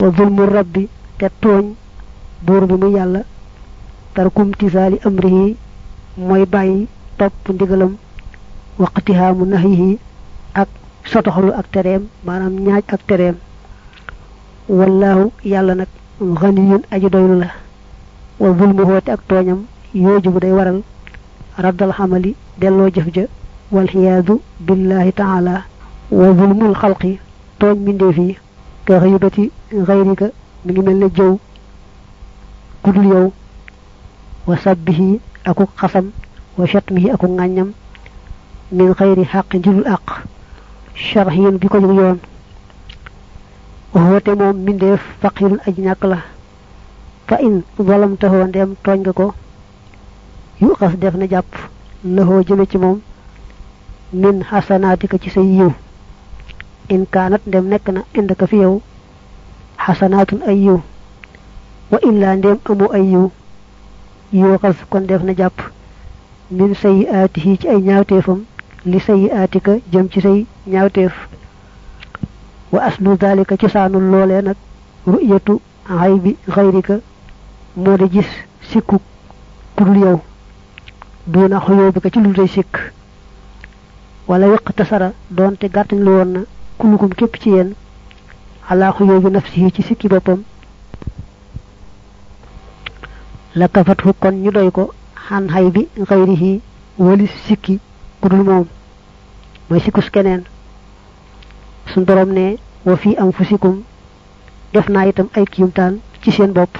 وظلم الرب كتون بور بما يالا تركم تزال أمره موي باي طب ندغلم وقتها منهيه أك سطحل أكترم ما نام نياج أكترم والله يالا نك غني أجدو الله وظلم هو تأكتونيم يوجب دي ورل رد الحمل دلو جفجة والحياذ بالله تعالى وظلم الخلق تون من دي فيه كغيبتي غيرك من مل جو كل يوم وسبه أكو قفم وشتمه أكو غنم من غير حق جل الأق شرهيا بكو يوم وهو تموم من ديف فقير أجناك له. فإن ظلمته ndem togn ko yu xas def na japp lahu jëme ci sayi aatihi ci ay ñaawteefam li sayi aatika jëm ci say ñaawteef wa aslu dalika ci saanul loolee nag ru'yatu xaybi xayrika moo de gis sikku kudul yow duuna xuyoo bi ko ci lu day sikk wala wéq tasara doonte gàttañ lu woon na kulukum képp ci yéen. Xalaa xuyoo bi nafsihi ci sikki boppam. La kafathu kon ñu doy ko xan xay bi xayrihi walis sikki kudul moom. Mooy sikkus keneen. Suñ borom ne wa fi anfusikum def itam ay kiimtaan ci seen bopp.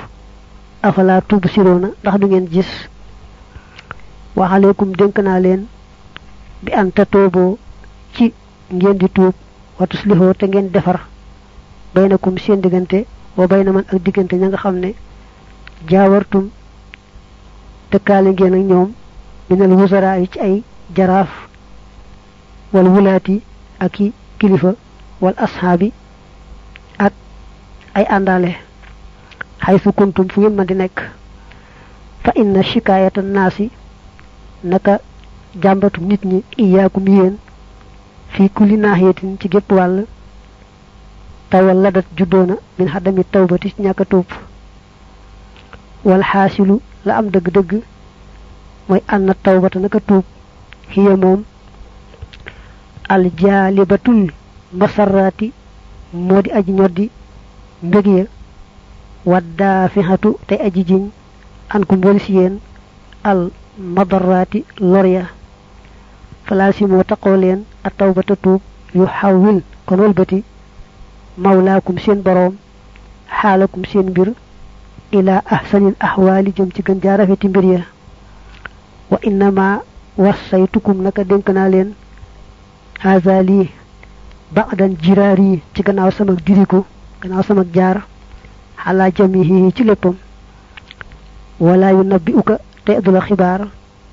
Afala tub siroona ndax du ngeen gis. Waxaleekum dénk naa bi an ci ngeen di wa tuslihoo te ngeen defar baynakum seen diggante wa bayna man ak diggante ña nga xam ne jaawartum dëkkaale ngeen ak ñoom minal wusara yi ci ay jaraaf wal wulaati ak i kilifa wal ashaabi ak ay àndaale. Xaysu kuntum fu ngeen mën di nekk. Fa inna shikaayata naasi naka jàmbatu nit ñi iyaakum yéen. Fii kulli naaxiyatin ci gépp wàll. Tawal ladat juddoona min xadami tawbati ci ñàkk a tuub. Wal xaasilu la am dëgg-dëgg mooy ànna tawbata naka tuub. Xiya moom aljaalibatul masarraati moo di aji ñoddi mbég ya. Waddaafixatu te aji jiñ an ku al madaraati lor falaasi moo taqoo leen a tawbata tuub yu xawwil kon walbati mawlaakum seen boroom xaalakum seen ila ahsanil ahwaali jëm ci gën jaarafeti mbir ya. Wa innama wassaytukum naka dénk naa leen haza lii ba'dan jiraar yi ci gannaaw sama diriku gannaaw sama jaar xalaa jamihi ci léppam. Wala yu nabbi uka te xibaar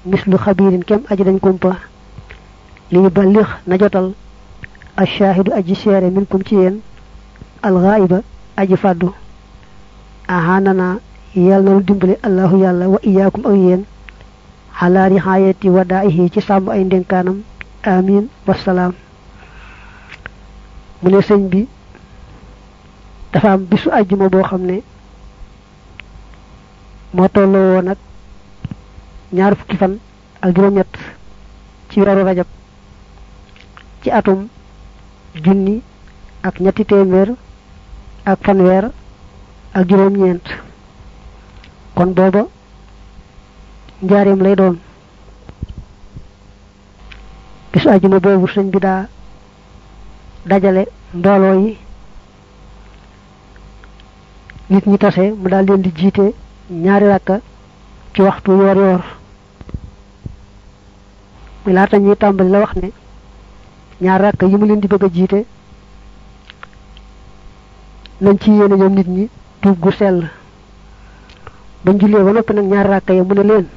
mislu xabiirin kem aji dañ kumpa ليبلغ نجوتال الشاهد أجي شير منكم تي ين الغائب أجي فادو. أهاننا. يالنا ديمبلي. الله يالا وإياكم أو ين على رحايتي ودائه تي سام اي دنكانم آمين. والسلام. مولاي سيغ بي. دا فام بيسو أجي ما بو خامني ما تولو نك نيار فكي فان الجروم يت. ci rooro rajab ci atum junni ak ñetti téeméer ak fanweer ak juróom-ñeent. Kon booba njaareem lay doon. Bisu àjjuma boobu sëñ bi daa dajale mbooloo yi. Nit ñi tase mu daal leen di jiite ñaari rakka ci waxtu yoor yoor mi laata ñuy tàmbali la wax ne ñaar rakka yi mu leen di bëgg a jiite. nañ ci yéene ñoom nit ñi tuub gu sell. bañ jullee ba noppi nag ñaar rakka ya mu ne leen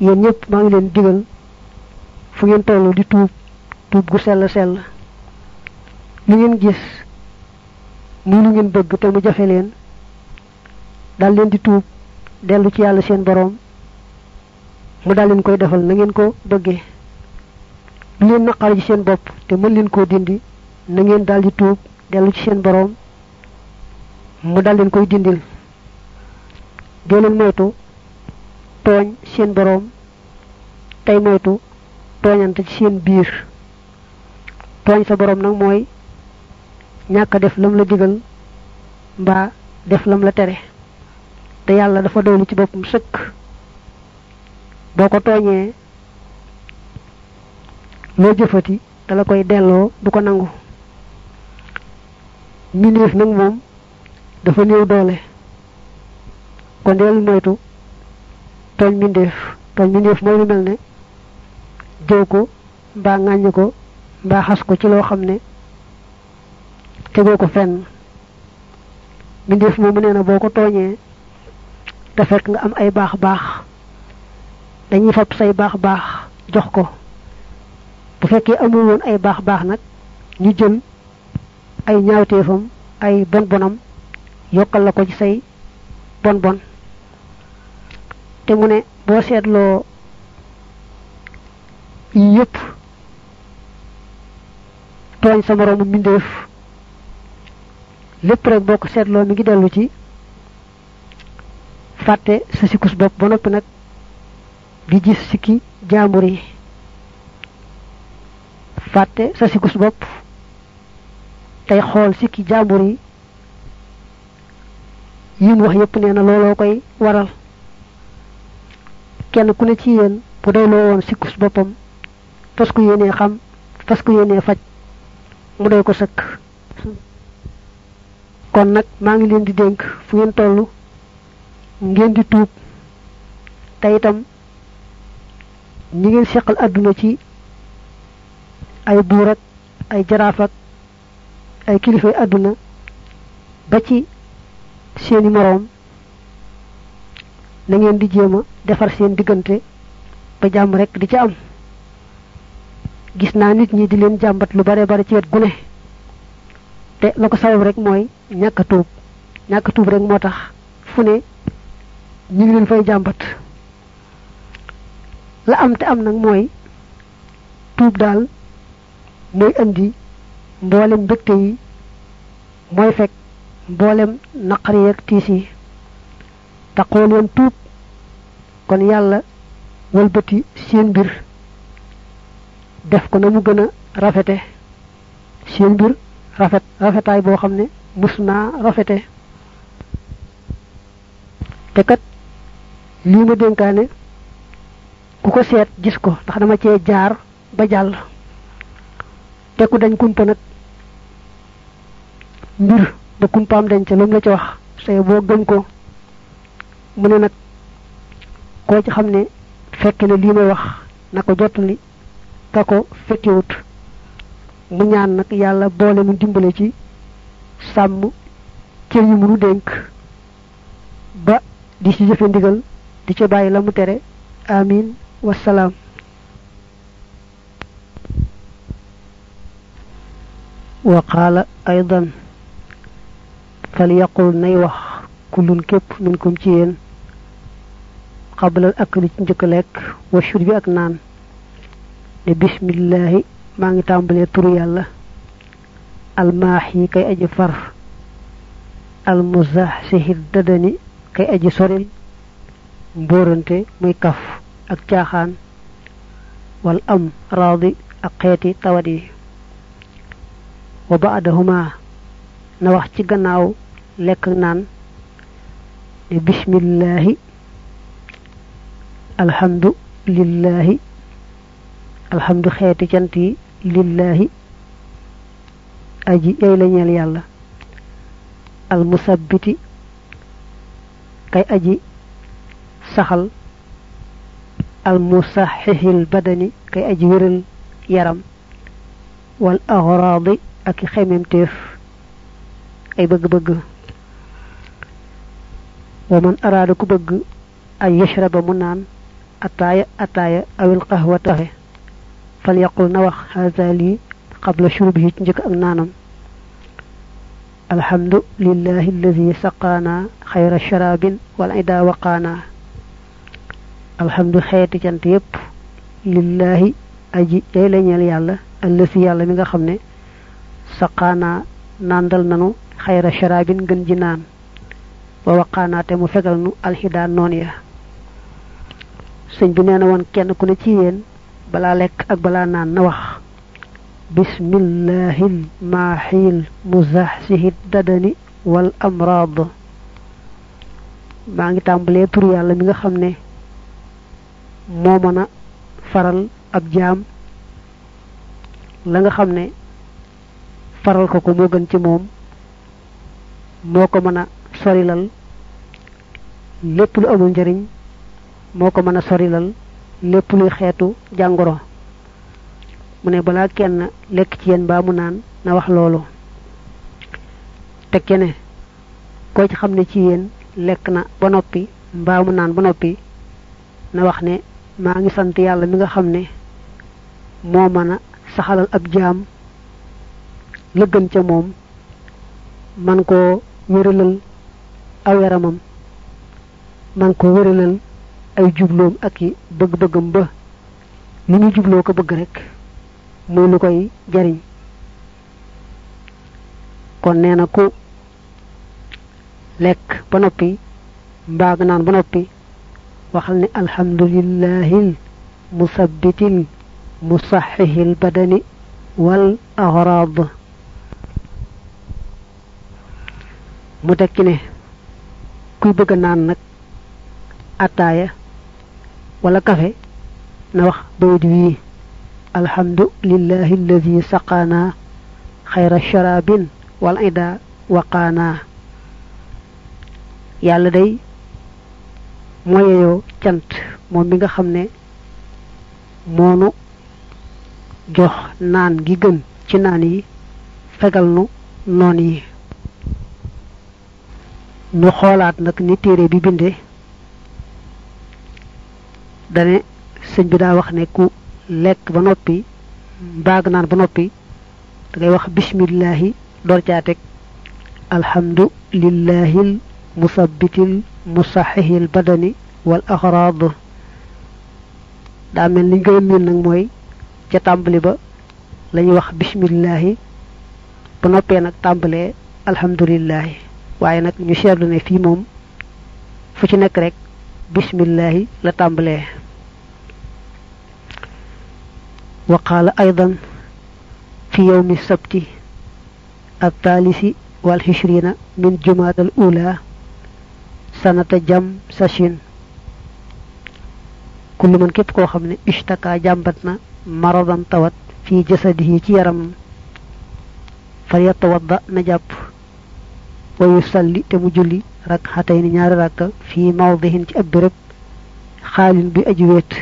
yéen ñëpp maa ngi leen digal fu ngeen tollu di tuub tuub gu sell sell. lu ngeen gis muy lu ngeen bëgg te mu jafe leen dal leen di tuub dellu ci yàlla seen boroom mu dal leen koy defal na ngeen ko bëggee leen naqari ci seen bopp te mën leen koo dindi na ngeen dal di tuub dellu ci seen boroom mu dal leen koy dindil. Dee leen moytu tooñ seen boroom tey moytu tooñante ci seen biir. Tooñ sa boroom nag mooy ñàkk def lam la digal mbaa def lam la tere. Te yàlla dafa doylu ci boppam sëkk. Boo ko tooñee loo jëfati dala koy delloo du ko nangu. Mbindeef nag moom dafa néew doole. Kon deel moytu tooñ mbindeef. Tooñ mbindeef mooy lu mel ne jëw ko mbaa ŋàññ ko mbaa xas ko ci loo xam ne tegoo ko fenn. Mbindeef moomu nee na boo ko tooñee te fekk nga am ay baax baax dañuy fab say baax baax jox ko bu fekkee amul woon ay baax baax nag ñu jël ay ñaawteefam ay bon bonam yokkal la ko ci say bon bon. Te mu ne boo seetloo yépp tooñ sa moroomu mbindeef lépp rek boo ko seetloo mi ngi dellu ci fàtte sa sikkus bopp ba noppi nag di gis sikki jaambur yi fàtte sa sikkus bopp. Tey xool sikki jaambur yi yi. Mu wax yépp nee na looloo koy waral. Kenn ku ne ci yéen bu doyloo woon sikkus boppam fas ku yéenee xam fas ku yéenee faj mu doy ko sëkk. Kon nag maa ngi leen di dénk fu ngeen toll ngeen di tuub. Te itam ñi ngeen seqal àdduna ci ay buur ak ay jaraaf ak ay kilifay àdduna ba ci seeni moroom na ngeen di jéem a defar seen diggante ba jàmm rek di ci am. Gis naa nit ñi di leen jàmbat lu bare bare ci wet gu ne. Te la ko sabab rek mooy ñàkk a tuub. Ñàkk tuub rek moo tax fu ngi leen fay jàmbat. La am te am nag mooy tuub daal mooy indi mboolem mbégte yi mooy fekk mboolem naqar yeeg tiis yi. Taxoo leen tuub kon yàlla wëlbati seen mbir def ko na mu gën a rafete. Seen mbir rafet rafetaay boo xam ne mus naa rafete. Te kat lii ma dénkaane ku ko seet gis ko ndax dama cee jaar ba jàll te ku dañ kumpa nag. Mbir ba kumpaam dañ ca lu mu la ci wax say boo gëm ko mu ne nag koo ci xam ne fekk na lii may wax na ko jottali ka ko fekkiwut mu ñaan nag yàlla boole mu dimbale ci sàmm cër yi munu dénk ba di ci jëfe ndigal di ci bàyyi la mu amin. Wasalaam وقال أيضا فليقل نيوح كل كيب منكم تيين قبل الأكل تنجكلك وشرب أكنان بسم الله ما نتعمل تري الله الماحي كي أجفر المزاح سهر ددني كي أجي سورل مبورنتي ميكف أكتاخان والأم راضي أقيتي تودي وبعدهما نواح تي غناو لك نان بسم الله الحمد لله الحمد خيتي جنتي لله أجي اي لا نيل يالا المثبت كاي أجي سخل المصحح البدني كي أجير يرم والأغراض ak xememteef ay bëgg-bëgg wa man araada ku bëgg ay yashraba mu naan ataaya ataaya awil qahwa taxe fal yaqul na wax haza lii qabla shurbihi njëkk ak naanam alhamdu lillahi alladi saqaana xayra sharabin wal ida waqaana alhamdu xeeti cant yépp lillahi aji day la ñeel yàlla allasi yàlla saqana nandal nanu khayra sharabin gën ji naan wa waqana te mu fegal nu alhida non ya señ bi neena won kenn ku ne ci yeen bala lek ak bala naan na wax bismillahil mahil muzahsihi dadani wal amrad ma ngi tambale tur yalla mi nga xamne mo meuna faral ab jam la nga xamne faral ko ko moo gën ci moom moo ko mën a sorilal lépp lu amul njariñ moo ko mën a sorilal lépp luy xeetu jàngoro. Mu ne balaa kenn lekk ci yéen baa mu naan na wax loolu. Tekke ne koo ci xam ne ci yéen lekk na ba noppi mbaa mu naan ba noppi na wax ne maa ngi sant yàlla mi nga xam ne moo mën a saxalal ab jaam la gën ca moom man koo wéralal aw yaramam man koo wéralal ay jubloom ak i bëgg-bëggam ba li ñu jubloo ko bëgg rek muy lu koy jariñ kon nee na ku lekk ba noppi mbaag naan ba noppi waxal ne alhamdulillahil musabbitil musaxixil badani wal axraad mu tekki ne kuy bëgg naan nag ataaya wala kafe na wax bayit wii alhamdu lillahi alladi saqaana xayra sharabin wal ida waqaana yàlla day moyeyoo cant moom mi nga xam ne moonu jox naan gi gën ci naan yi fegal nu noon yi nu xolaat nak ni téré bi bindé dané señ bi da wax né ku lek ba nopi baag naan ba nopi da ngay wax bismillah door ca tek alhamdulillahi musabbitil musahhihil badani wal akhrad da mel ni ngay min nak moy ca tambali ba lañu wax bismillah ba noppé nak tambalé alhamdulillahi waaye nag ñu seetlu ne fii moom fu ci nekk rek bismillahi la tàmbalee wa qaala aydan fi yowmi sabti الثالث والعشرين من جماد الأولى سنة جم ساشين كل من كيب كو خامني اشتكى جامبتنا مرضا توت في جسده ci yaram ويصلي تبجلي ركعتين نار ركع في موضع أبرب خال بأجويت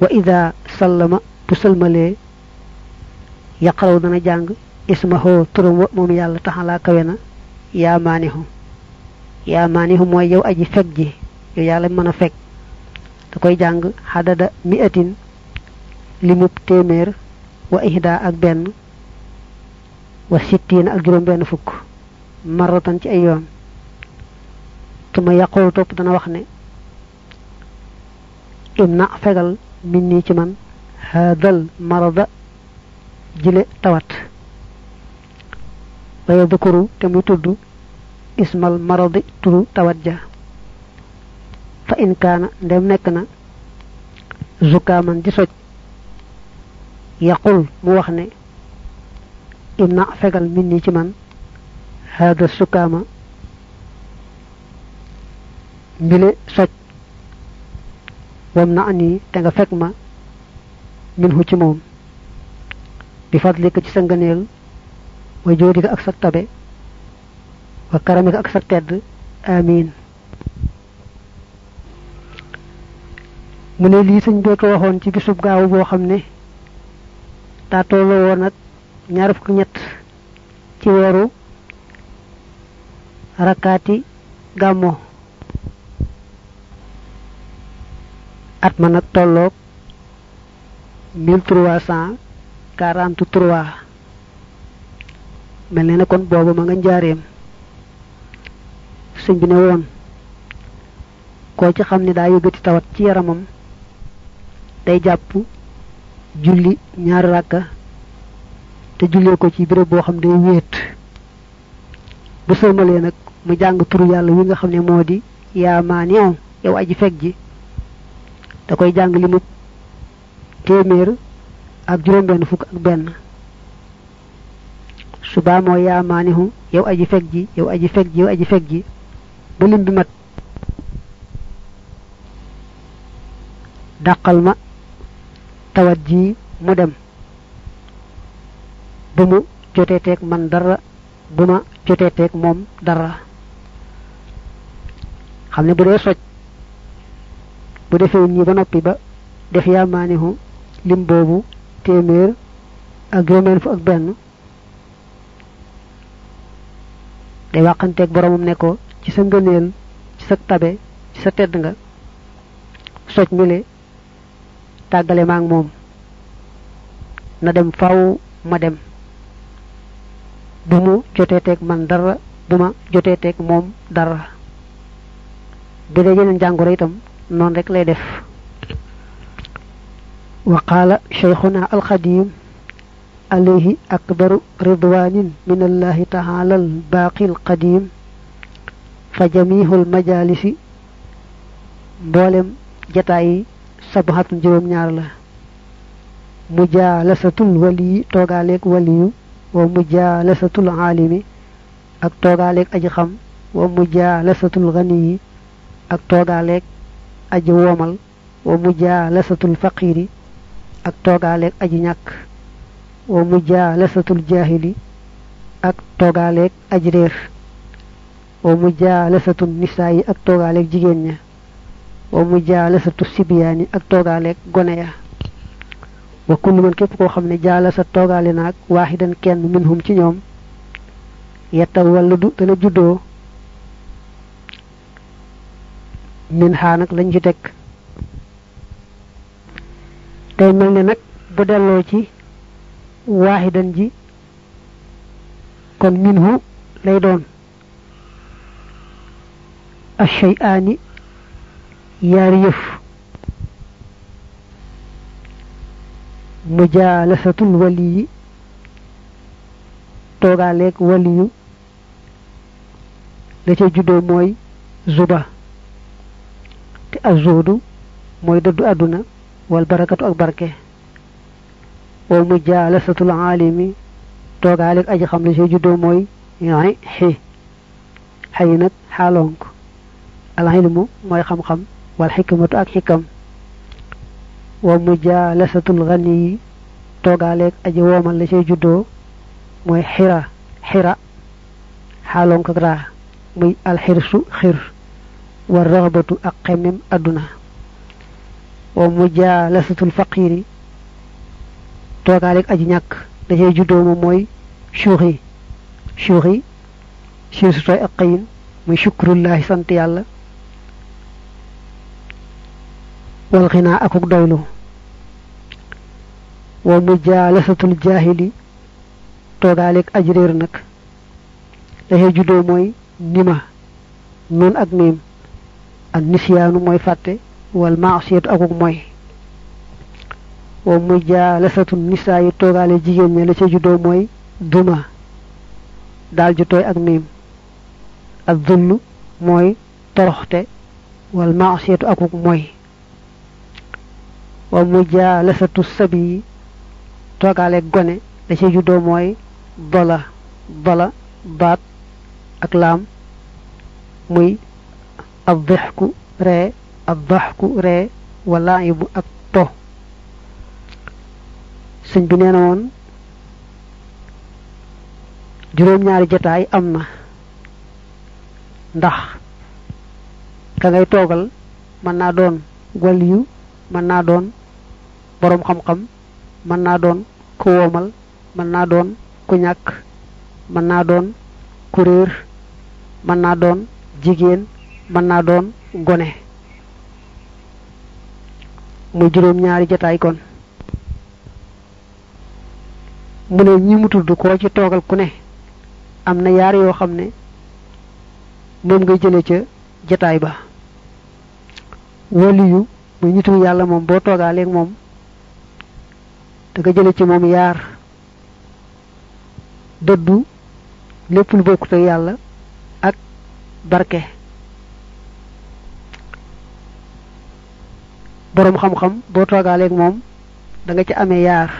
وإذا سلم تسلم لي يقرأ دنا جانغ اسمه ترم ومم يالا تحالا كوينا يا مانيهم يا مانيهم ويو أجي فكجي يو يالا منا فك تكوي جانغ حدد مئتين لمب تيمير وإهداء أكبين وستين أكبين فكو maratan ci ay yoon. Tuma yaqulu topp dana wax ne imna fegal min nii ci man haadal marada jile tawat. Wa yadhkuru te muy tudd ismal maradi turu tawat ja. Fa in kaana ndem nekk na zukaaman di soj. Yaqul mu wax ne imna fegal min nii ci man haada sukaama mbile soj wam na ani te nga fekk ma minhu ci moom bi fadlika ci sa ngëneel wa ak sa tabe wa ak sa tedd amin mu ne lii sëñ bee ko waxoon ci bisub gaaw ak ñaar ci rakkaati gàmmo at ma nag tolloog mille trois cent quarante trois mel ne na kon booba ma nga njaareem sëñ bi ne woon koo ci xam ne daa tawat ci yaramam day jàpp julli ñaari ràkka te jullee ko ci béréb boo xam day bu nag mu jàng turu yàlla wi nga xam ne moo di yow aji fekk ji. Da koy jàng limub téeméer ak juróom benn fukk ak benn. Suba mooy yaa maanihu yow aji fekk ji yow aji fekk ji yow aji fekk ji. Ba lim bi mat. Dàqal ma tawat ji mu dem. Bu mu joteeteeg man dara bu ma joteeteeg moom dara xam ne bu dee soj bu defee nii ba. Noppi ba def yaa maanihu lim boobu téeméer ak juróomeen fu ak benn. Day waxanteeg boromam ne ko ci sa ngëneel ci sa tabe ci sa tedd nga soj mile tàggale maag moom. Na dem faw ma dem. Bu mu joteeteeg man dara bu ma joteeteeg moom dara bu dee jeneen jàngoro itam noonu rek lay def. Wa qaala cheikhuna alxadim عليه أكبر رضوان من الله تعالى الباقي القديم فجميع المجالس بولم جتاي سبحة جروم نارلا مجالسة الولي توغاليك ولي ومجالسة العالم أك توغاليك أجخم ومجالسة الغني ak toogaaleeg aji womal wa mujaalasatul faqiri ak toogaaleeg aji ñàkk wa mujaalasatul jaahili ak toogaaleeg aji réer wa mujaalasatul nisaayi ak toogaaleeg jigéen ña wa mujaalasatu sibiyaani ak toogaaleeg gone ya. Wa kullu man képp koo xam ne jaalasa kenn minhum ci ñoom yetta walladu dana min xaa nag lañ ci teg tey mel ne nag bu delloo ci waaxidan ji kon minhu lay doon ashay'aani yaari yëf mujaalasatul waliyi toogaaleeg waliyu la ca juddoo mooy zuba te azuudu mooy dëddu àdduna wal barakatu ak barke wa mujaalasatul aalimi toogaaleeg aji xam la ca juddoo mooy yaay xi xayi nag xaalonk al ilmu mooy xam-xam wal xikmatu ak xikam wa mujaalasatul ganiyi toogaaleeg aji woomal la cay juddoo mooy xira xira xaalonk ak raa muy alxirsu xir والرغبة أقمم أدنى ومجالسة الفقير توغالك أجنك دجي جدوم موي شوخي شوخي شيسوتاي أقين muy shukrullah sant yalla wal khina akuk doylu wa mujalasatul jahili togalik ajrir nak da he judo moy nima nun ak mim النسيان موي فاتي والمعصية أغوك موي ومجالسة النساء يتوغالي جيجن يلسي جدو موي دوما دال جتوي أغنيم الظل موي ترخته والمعصية أغوك موي ومجالسة السبي توغالي غني لسي جدو موي ضلا ضلا بات أكلام موي ree ab daxku ree wala ibu ak po sëñ bi nee na woon juróom-ñaari jataay am na ndax ka ngay doon doon boroom xam-xam mën naa doon ku woomal mën naa doon ku ñàkk mën doon ku doon mën naa doon gone. Muy juróom-ñaari jataay kon. Mu ne ñi mu tudd koo ci toogal ku ne am na yaar yoo xam ne moom ngay jële ca jataay ba. Waliyu muy nitu yàlla moom boo toogaaleeg moom da nga jële ci moom yaar. Dëddu lépp lu bokkut ak yàlla ak barke borom xam-xam boo toogaaleeg moom da nga ci amee yaar.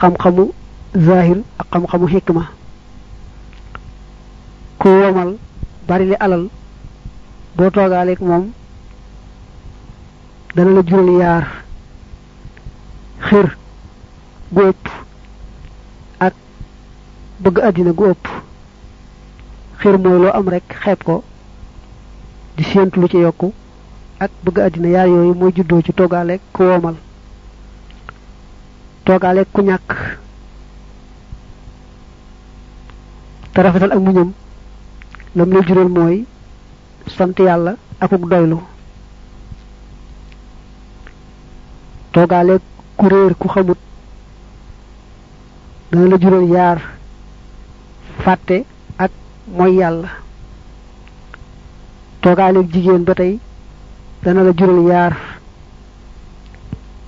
Xam-xamu zahir ak xam-xamu hikma. Ku womal bari li alal boo toogaaleeg moom dana la jural yaar. Xir gu ak bëgg àddina gu xir mooy am rek ko di séentu lu ci yokku ak bëgg àddina yaar yooyu mooy juddoo ci toogaaleeg ku womal toogaaleeg ku ñàkk. Te rafetal ak muñam. Lam lay jural mooy sant yàlla akuk doylu. Toogaaleeg ku réer ku xamut. Dana la jural yaar fàtte ak mooy yàlla toogaaleeg jigéen ba tey dana la jural yaar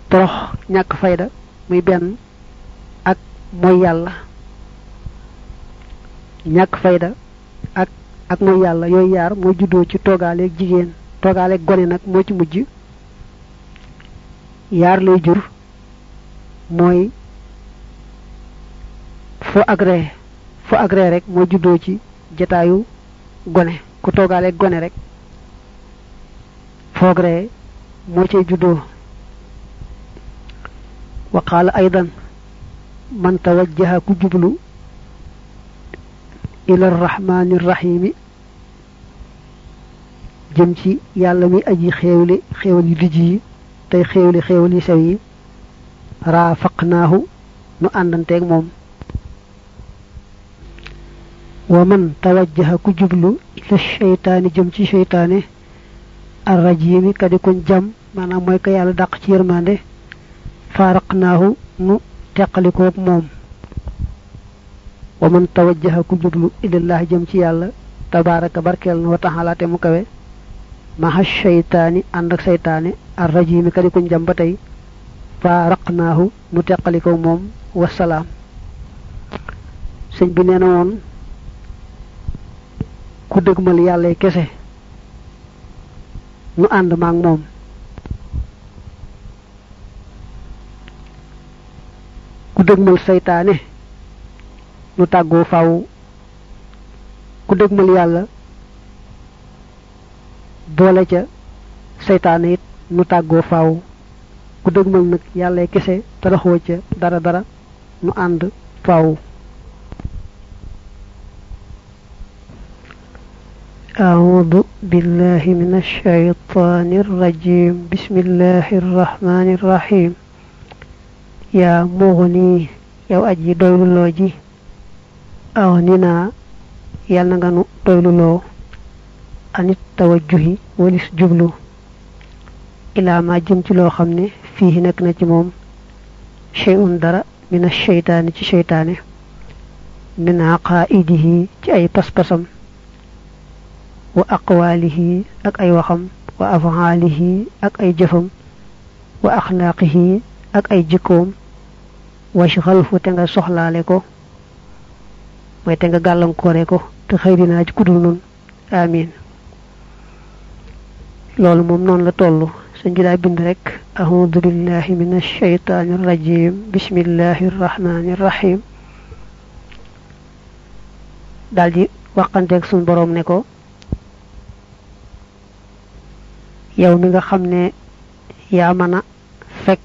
torox ñàkk fayda muy benn ak mooy yàlla. Ñàkk fayda ak ak mooy yàlla yooyu yaar mooy juddoo ci toogaaleeg jigéen. Toogaaleeg gone nag moo ci mujj. Yaar lay jur mooy fo agré fo agré rek moo juddoo ci jataayu gone. Ku toogaaleeg gone rek فوغري موتي جدو وقال أيضا من توجه كجبل إلى الرحمن الرحيم جمشي يالا مي أجي خيولي خيولي ديجي تي خيولي خيولي سوي رافقناه nu àndanteeg moom. Wa man tawajjaha ku jublu ila sheytaani arrajimi kadi kuñ jam maanaam mooy ko yàlla dàq ci yërmande faaraqnaahu nu teqalikoog moom. Wa man tawajjaha ku jublu ilallahi jëm ci yàlla tabaraka barkeel na wa kawe maha sheytaani ànd ak seytaane arrajimi kadi kuñ jam ba tey faaraqnaahu nu teqalikoog moom wasalaam sëñ bi nee na woon nu ànd maag moom ku dëgmal seytaane nu tàggoo faw. Ku dëgmal yàlla boole ca seytaane it nu tàggoo faw. Ku dëgmal nag yàlla kese ca dara dara nu ànd faw أعوذ بالله من الشيطان الرجيم. بسم الله الرحمن الرحيم. يا مغني يا أجي دويل لوجي أغننا يالنا غنو دويل لو أن التوجه ولس جبلو. إلى ما جمت لو خمني فيه نكنا موم شيء درا من الشيطان ci شيطان من عقائده ci ay pas-pasam وأقواله أك أي وخم وأفعاله أك أي جفم وأخلاقه أك أي جكوم. وشغله تنغى صحلا لكو موي تنغى غالن كوريكو تخيرنا جكدونون آمين. لول ممنون لطولو سنجد عبد رك. أعوذ بالله من الشيطان الرجيم. بسم الله الرحمن الرحيم. دالدي وقتك سن بروم نكو yow mi nga xam ne yaa mën a fekk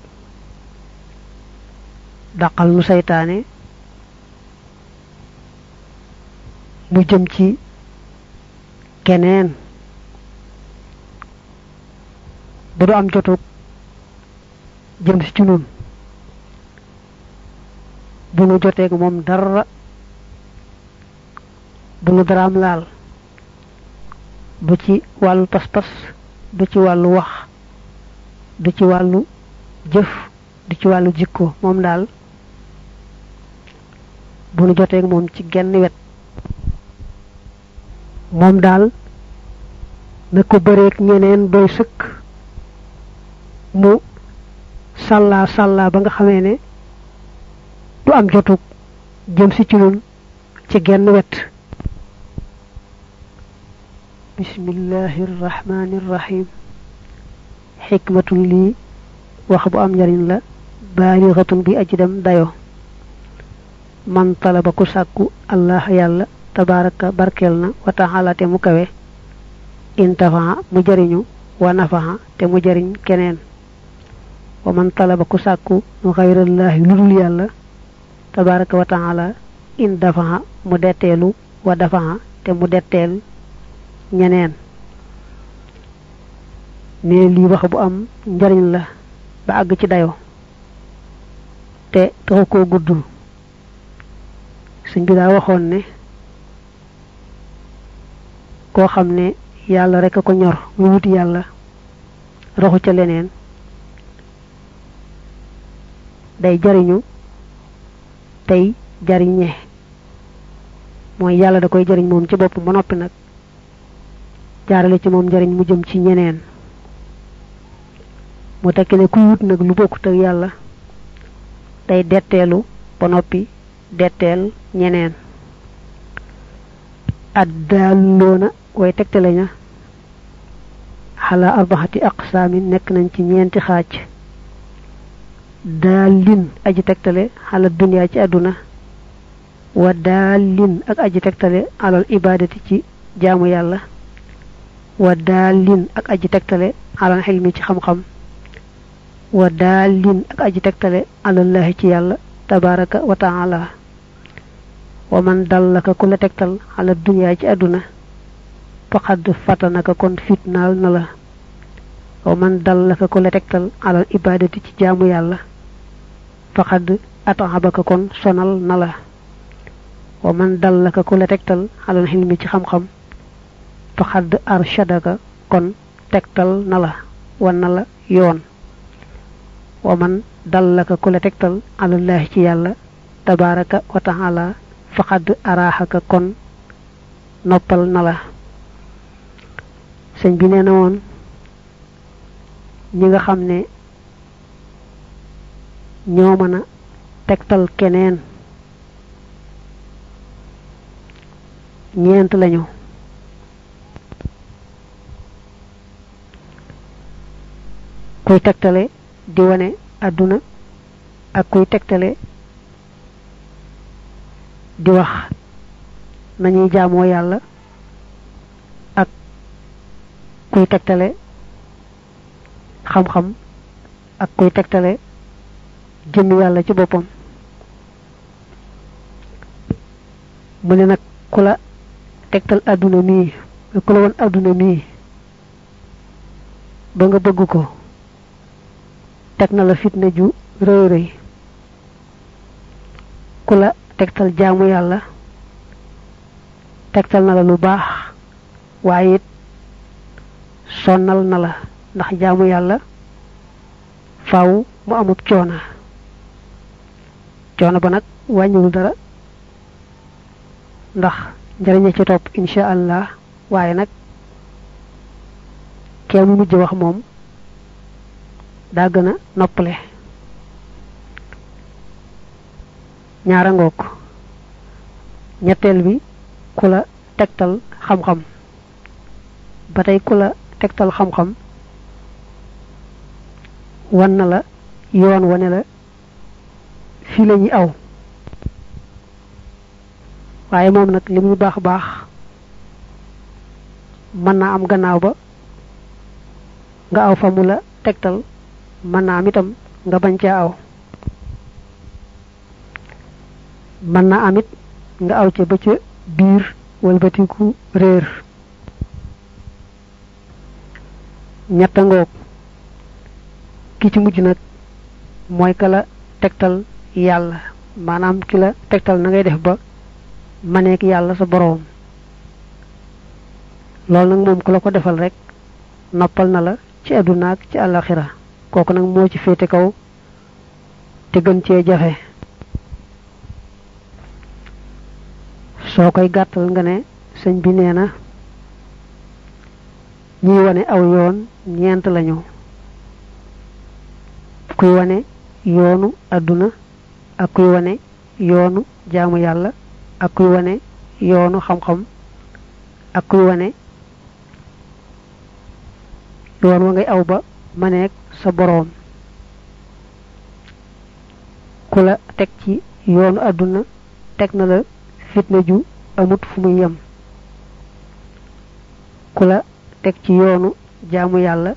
daqal nu mu jëm ci keneen. Ba du am jotug jëm si ci nun. Bu nu joteeg moom dara bu nu daraam laal du ci wàllu pas-pas du ci wàllu wax du ci wàllu jëf du ci wàllu jikko. Moom daal bu nu joteeg moom ci genn wet moom daal na ko bëreeg ñeneen doy sëkk mu sàllaa sàllaa ba nga xamee ne du am jotug jëm si ci ci genn wet بسم الله الرحمن الرحيم حكمة لي وخب أمجر لا بالغة بأجدم دايو من طلب كساكو الله يالا تبارك بركلنا وتعالى تمكوي انتفع مجرينو ونفع تمجرين كنين ومن طلب كساكو مغير الله لول يالا تبارك وتعالى اندفع مدتيلو ودفع تمدتيلو ñeneen. Ne lii wax bu am njariñ la ba àgg ci dayo. Te taxu koo gudd suñ bi daa waxoon ne koo xam ne yàlla rek ko ñor mu wuti yàlla raxu ca leneen day jariñu tey jariñe mooy yàlla da koy jariñ moom ci bopp ba noppi nag jaarale ci moom njariñ mu jëm ci ñeneen. Mu tekki ne kuy wut nag lu bokkut ak yàlla day detteelu ba noppi detteel ñeneen. Addaalloona way tegtale ña xala arbaxati aqsaamin nekk nañ ci ñeenti xaaj. Daalin aji tegtale xala duniyaa ci àdduna. Wa daalin ak aji tegtale alal ci jaamu yàlla ودالين اك أجي تكتالي على الحلم تي خم خم ودالين اك أجي تكتالي على الله تي يالا تبارك وتعالى ومن دلك كل تكتل على الدنيا تي ادنا فقد فتنك كون فتنال نلا ومن دلك كل تكتل على العباده تي جامو يالا فقد اتعبك كون سنال نلا ومن دلك كل تكتل على الحلم تي خم خم faqad arshadaka kon tegtal na la wan na la yoon. Wa man dallaka ku la tegtal alallahi ci yàlla tabaraka wa taala faqad kon noppal na la. Sëñ bi nee na woon ñi nga xam ne ñoo mën a tegtal keneen ñeent lañu kuy tegtale di wane àdduna ak kuy tegtale di wax nañuy jaamoo yàlla ak kuy tegtale xam-xam ak kuy tegtale jëm yàlla ci boppam. Mu ne nag ku la tegtal àdduna mii ku won àdduna mii ba nga bëgg ko teg na la fitna ju rëy rëy. Ku la tegtal jaamu yàlla tegtal na la lu baax waaye it sonnal na la ndax jaamu yàlla faaw mu amub coona. Coona ba wàññiwul dara ndax ci topp insha allah waaye nag kee mu mujj wax moom daa gën a noppale. Ñaara ngoog. Ñetteel bi ku la tegtal xam-xam. Ba tey ku la tegtal xam-xam wan na la yoon wane la fii la ñuy aw. Waaye moom nag li muy baax baax mën naa am gannaaw ba nga aw fa mu la tegtal mën naa am itam nga bañ caa aw. Mën naa am it nga aw ca ba ca biir walbatiku réer ñetta ngoog ki ci mujj nag mooy ka la tegtal yàlla maanaam ki la tegtal na ngay def ba maneek yàlla sa boroom loolu nag moom ku la ko defal rek noppal na la ci àdduna ak ci kooku nag moo ci féete kaw te gën cee jafe. Soo koy gàttal nga ne sëñ bi nee na ñuy wane aw yoon ñeent lañu. Kuy wane yoonu àdduna ak kuy wane yoonu jaamu yàlla ak kuy wane yoonu xam-xam ak kuy wane yoon wa ngay aw ba maneeg sa boroom ku la teg ci yoonu àdduna teg na la fitna ju amut fu muy yem. Ku la teg ci yoonu jaamu yàlla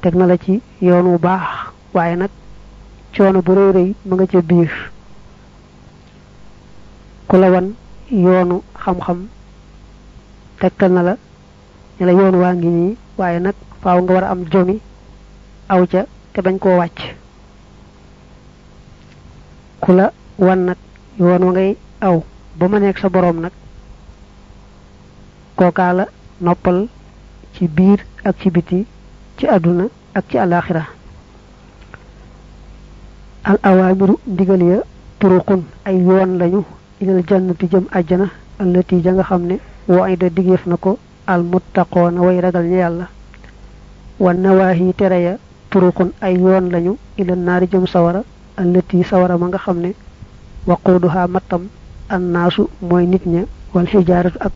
teg na la ci yoon wu baax waaye nag coono bu rëy rëy ma nga ca biir. Wan yoonu xam-xam tegtal na la ne la yoon waa ngi nii waaye nag faaw nga war a am jomi aw ca te bañ koo wàcc. Ku la wan nag yoon wa ngay aw ba ma nekk sa boroom nag kookaa la noppal ci biir ak ci biti ci àdduna ak ci alaxira al awaamiru ndigal ya turuqun ay yoon lañu. Ilal jannati jëm àjjana allati ja nga xam ne digéef na ko al muttaqoona way ragal ña yàlla. Wa nawaahi tere ya turuqun ay yoon lañu ilal naari jëm sawara allati sawara ma nga xam ne waquuduha mattam annaasu mooy nit ña wal xijaaratu ak